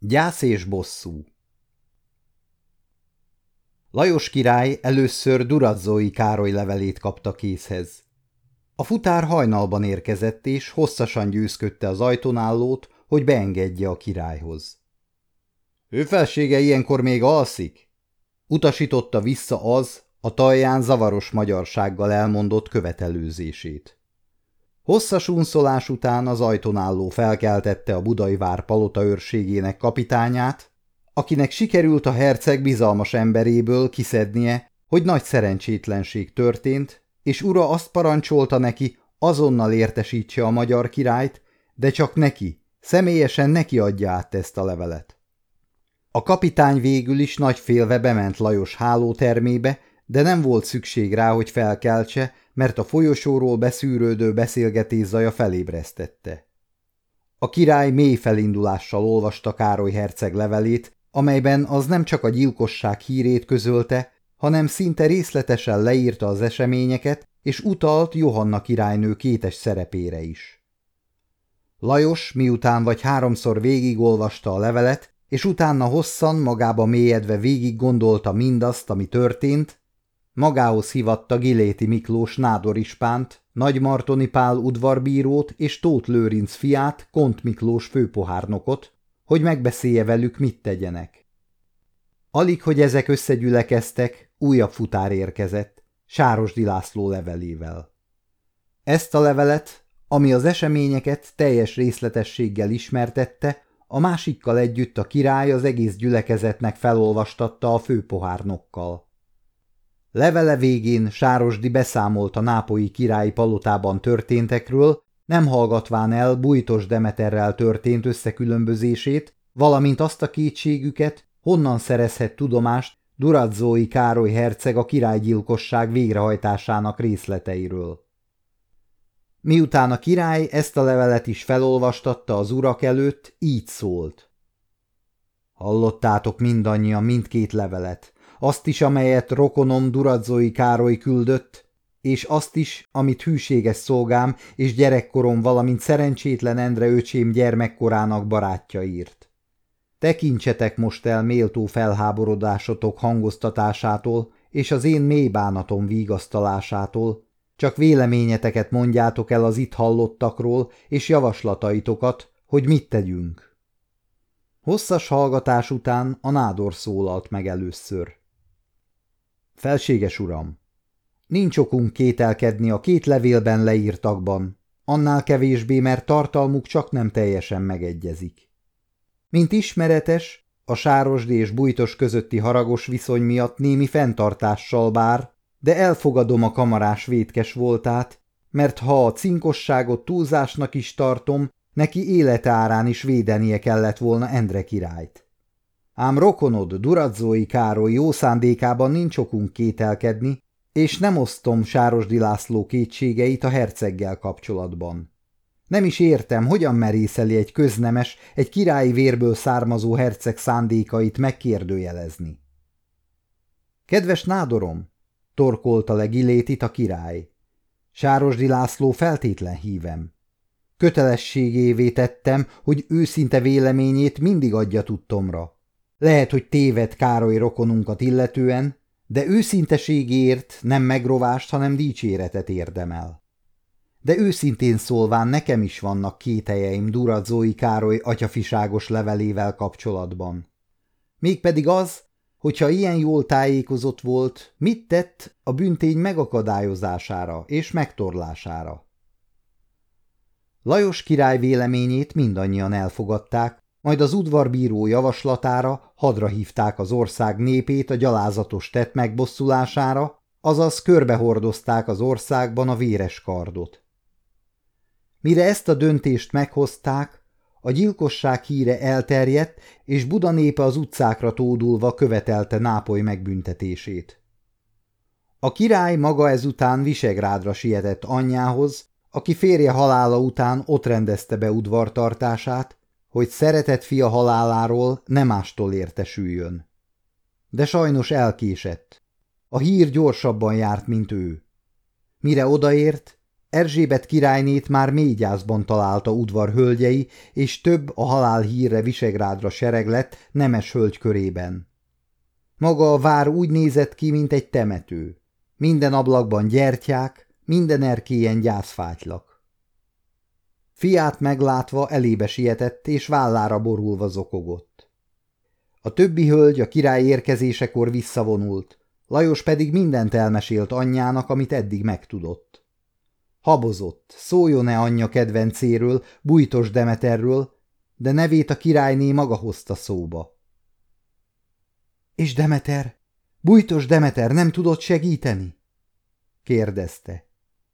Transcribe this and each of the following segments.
Gyász és bosszú Lajos király először Durazzói Károly levelét kapta készhez. A futár hajnalban érkezett, és hosszasan győzködte az ajtónállót, hogy beengedje a királyhoz. Ő felsége ilyenkor még alszik? Utasította vissza az, a talján zavaros magyarsággal elmondott követelőzését. Hosszas unszolás után az ajtónálló felkeltette a budai vár palota őrségének kapitányát, akinek sikerült a herceg bizalmas emberéből kiszednie, hogy nagy szerencsétlenség történt, és ura azt parancsolta neki, azonnal értesítse a magyar királyt, de csak neki, személyesen neki adja át ezt a levelet. A kapitány végül is nagy félve bement Lajos hálótermébe, de nem volt szükség rá, hogy felkeltse, mert a folyosóról beszűrődő beszélgetés zaja felébresztette. A király mély felindulással olvasta Károly herceg levelét, amelyben az nem csak a gyilkosság hírét közölte, hanem szinte részletesen leírta az eseményeket, és utalt Johanna királynő kétes szerepére is. Lajos miután vagy háromszor végigolvasta a levelet, és utána hosszan magába mélyedve végig gondolta mindazt, ami történt, magához hivatta Giléti Miklós nádorispánt, Nagymartoni Pál udvarbírót és Tóth Lőrinc fiát, Kont Miklós főpohárnokot, hogy megbeszélje velük, mit tegyenek. Alig, hogy ezek összegyülekeztek, újabb futár érkezett, Sárosdi László levelével. Ezt a levelet, ami az eseményeket teljes részletességgel ismertette, a másikkal együtt a király az egész gyülekezetnek felolvastatta a főpohárnokkal. Levele végén Sárosdi beszámolt a nápolyi királyi palotában történtekről, nem hallgatván el Bújtos Demeterrel történt összekülönbözését, valamint azt a kétségüket, honnan szerezhet tudomást Duradzói Károly herceg a királygyilkosság végrehajtásának részleteiről. Miután a király ezt a levelet is felolvastatta az urak előtt, így szólt. Hallottátok mindannyian mindkét levelet, azt is, amelyet rokonom Duradzói Károly küldött, és azt is, amit hűséges szolgám és gyerekkorom, valamint szerencsétlen Endre öcsém gyermekkorának barátja írt. Tekintsetek most el méltó felháborodásotok hangoztatásától és az én mély bánatom vigasztalásától, csak véleményeteket mondjátok el az itt hallottakról és javaslataitokat, hogy mit tegyünk. Hosszas hallgatás után a nádor szólalt meg először. Felséges uram! Nincs okunk kételkedni a két levélben leírtakban, annál kevésbé, mert tartalmuk csak nem teljesen megegyezik. Mint ismeretes, a sárosdi és bújtos közötti haragos viszony miatt némi fenntartással bár, de elfogadom a kamarás vétkes voltát, mert ha a cinkosságot túlzásnak is tartom, neki életárán is védenie kellett volna Endre királyt. Ám rokonod, Duradzói Károly jó szándékában nincs okunk kételkedni, és nem osztom Sárosdi László kétségeit a herceggel kapcsolatban. Nem is értem, hogyan merészeli egy köznemes, egy királyi vérből származó herceg szándékait megkérdőjelezni. Kedves nádorom, torkolta le Gilétit a király. Sárosdi László feltétlen hívem. Kötelességévé tettem, hogy őszinte véleményét mindig adja tudtomra. Lehet, hogy téved Károly rokonunkat illetően, de őszinteségért nem megrovást, hanem dicséretet érdemel. De őszintén szólván nekem is vannak kételjeim Duradzói Károly atyafiságos levelével kapcsolatban. Mégpedig az, hogyha ilyen jól tájékozott volt, mit tett a büntény megakadályozására és megtorlására. Lajos király véleményét mindannyian elfogadták, majd az udvarbíró javaslatára hadra hívták az ország népét a gyalázatos tett megbosszulására, azaz körbehordozták az országban a véres kardot. Mire ezt a döntést meghozták, a gyilkosság híre elterjedt, és Buda népe az utcákra tódulva követelte Nápoly megbüntetését. A király maga ezután Visegrádra sietett anyjához, aki férje halála után ott rendezte be udvartartását, hogy szeretett fia haláláról nem mástól értesüljön. De sajnos elkésett. A hír gyorsabban járt, mint ő. Mire odaért, Erzsébet királynét már mély gyászban találta udvar hölgyei, és több a halál hírre Visegrádra sereglett nemes hölgy körében. Maga a vár úgy nézett ki, mint egy temető. Minden ablakban gyertyák, minden erkélyen gyászfátylak. Fiát meglátva elébe sietett, és vállára borulva zokogott. A többi hölgy a király érkezésekor visszavonult, Lajos pedig mindent elmesélt anyjának, amit eddig megtudott. Habozott, szóljon-e anyja kedvencéről, bújtos Demeterről, de nevét a királyné maga hozta szóba. És Demeter? Bújtos Demeter nem tudott segíteni? kérdezte.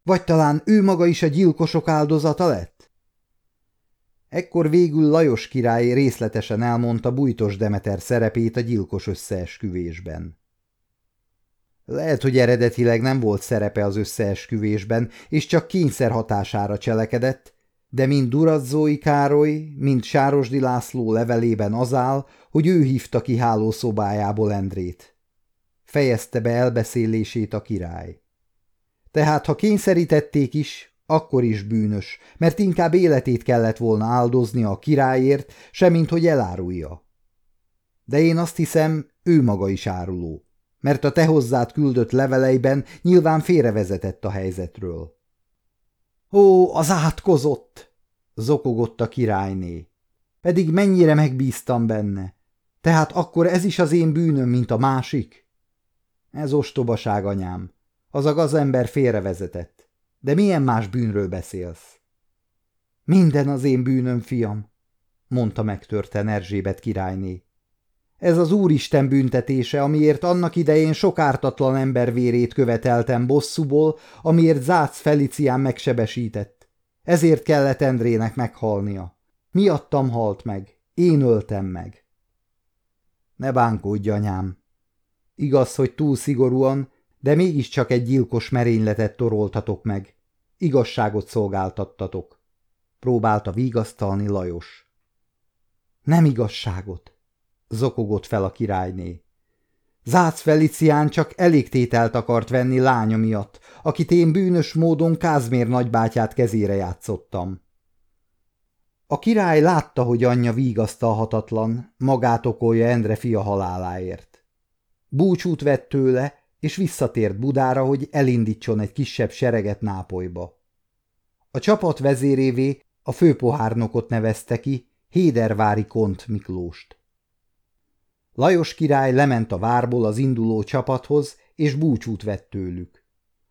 Vagy talán ő maga is a gyilkosok áldozata lett? Ekkor végül Lajos király részletesen elmondta Bújtos Demeter szerepét a gyilkos összeesküvésben. Lehet, hogy eredetileg nem volt szerepe az összeesküvésben, és csak kényszer hatására cselekedett, de mind Durazzói Károly, mind Sárosdi László levelében az áll, hogy ő hívta ki hálószobájából Endrét. Fejezte be elbeszélését a király. Tehát, ha kényszerítették is, akkor is bűnös, mert inkább életét kellett volna áldozni a királyért, semmint hogy elárulja. De én azt hiszem, ő maga is áruló mert a te hozzád küldött leveleiben nyilván félrevezetett a helyzetről. Ó, az átkozott! zokogott a királyné. Pedig mennyire megbíztam benne. Tehát akkor ez is az én bűnöm, mint a másik? Ez ostobaság, anyám. Az a gazember félrevezetett. De milyen más bűnről beszélsz? Minden az én bűnöm, fiam, mondta megtörten Erzsébet királyné. Ez az Úristen büntetése, amiért annak idején sok ártatlan ember vérét követeltem bosszúból, amiért Zác Felicián megsebesített. Ezért kellett Endrének meghalnia. Miattam halt meg. Én öltem meg. Ne bánkódj, anyám. Igaz, hogy túl szigorúan, de mégiscsak egy gyilkos merényletet toroltatok meg. Igazságot szolgáltattatok. Próbálta vigasztalni Lajos. Nem igazságot zokogott fel a királyné. Zác Felicián csak elégtételt akart venni lánya miatt, akit én bűnös módon Kázmér nagybátyát kezére játszottam. A király látta, hogy anyja vígasztalhatatlan, magát okolja Endre fia haláláért. Búcsút vett tőle, és visszatért Budára, hogy elindítson egy kisebb sereget Nápolyba. A csapat vezérévé a főpohárnokot nevezte ki, Hédervári Kont Miklóst. Lajos király lement a várból az induló csapathoz, és búcsút vett tőlük.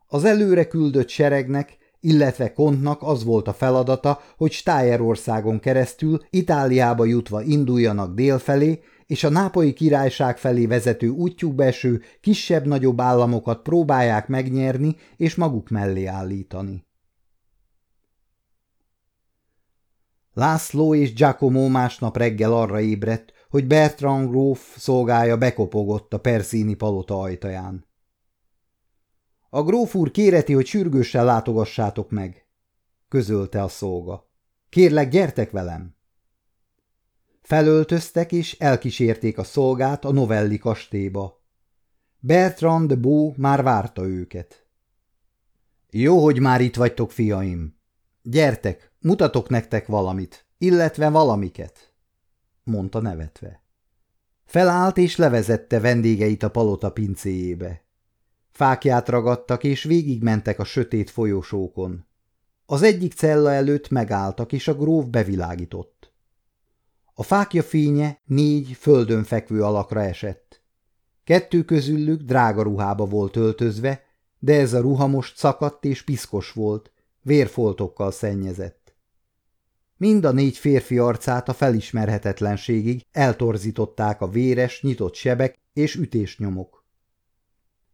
Az előre küldött seregnek, illetve Kontnak az volt a feladata, hogy Stájerországon keresztül Itáliába jutva induljanak délfelé, és a nápolyi királyság felé vezető útjukba eső kisebb-nagyobb államokat próbálják megnyerni és maguk mellé állítani. László és Giacomo másnap reggel arra ébredt, hogy Bertrand gróf szolgája bekopogott a perszíni palota ajtaján. A gróf úr kéreti, hogy sürgősen látogassátok meg, közölte a szolga. Kérlek, gyertek velem! Felöltöztek és elkísérték a szolgát a novelli kastélyba. Bertrand de Beau már várta őket. Jó, hogy már itt vagytok, fiaim. Gyertek, mutatok nektek valamit, illetve valamiket mondta nevetve. Felállt és levezette vendégeit a palota pincéjébe. Fákját ragadtak és végigmentek a sötét folyosókon. Az egyik cella előtt megálltak, és a gróf bevilágított. A fákja fénye négy földön fekvő alakra esett. Kettő közülük drága ruhába volt öltözve, de ez a ruha most szakadt és piszkos volt, vérfoltokkal szennyezett. Mind a négy férfi arcát a felismerhetetlenségig eltorzították a véres, nyitott sebek és ütésnyomok.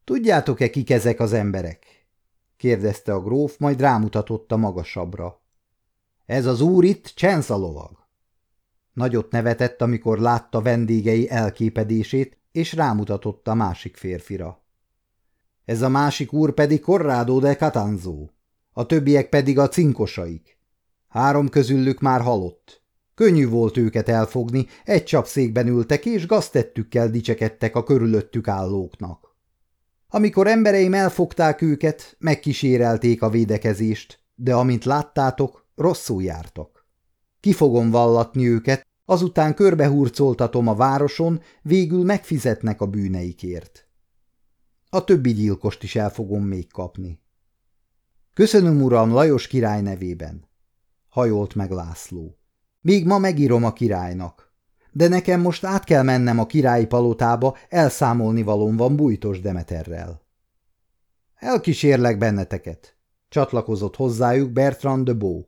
Tudjátok-e, kik ezek az emberek? kérdezte a gróf, majd rámutatott a magasabbra. Ez az úr itt csenszalolag. Nagyot nevetett, amikor látta vendégei elképedését, és rámutatott a másik férfira. Ez a másik úr pedig Corrado de Catanzo, a többiek pedig a cinkosaik. Három közülük már halott. Könnyű volt őket elfogni, egy csapszékben ültek és gaztettükkel dicsekedtek a körülöttük állóknak. Amikor embereim elfogták őket, megkísérelték a védekezést, de amint láttátok, rosszul jártak. Ki fogom vallatni őket, azután körbehurcoltatom a városon, végül megfizetnek a bűneikért. A többi gyilkost is el fogom még kapni. Köszönöm, uram, Lajos király nevében. Hajolt meg László. Még ma megírom a királynak. De nekem most át kell mennem a királyi palotába, elszámolni valóm van bújtos Demeterrel. Elkísérlek benneteket, csatlakozott hozzájuk Bertrand de Beau.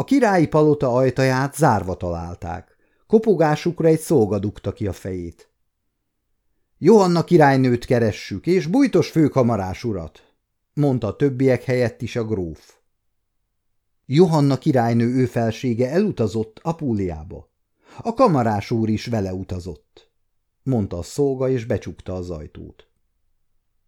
A királyi palota ajtaját zárva találták. Kopogásukra egy szolga dugta ki a fejét. Johanna királynőt keressük, és bújtos főkamarás urat, mondta a többiek helyett is a gróf. Johanna királynő ő felsége elutazott Apúliába. A kamarás úr is vele utazott, mondta a szolga, és becsukta az ajtót.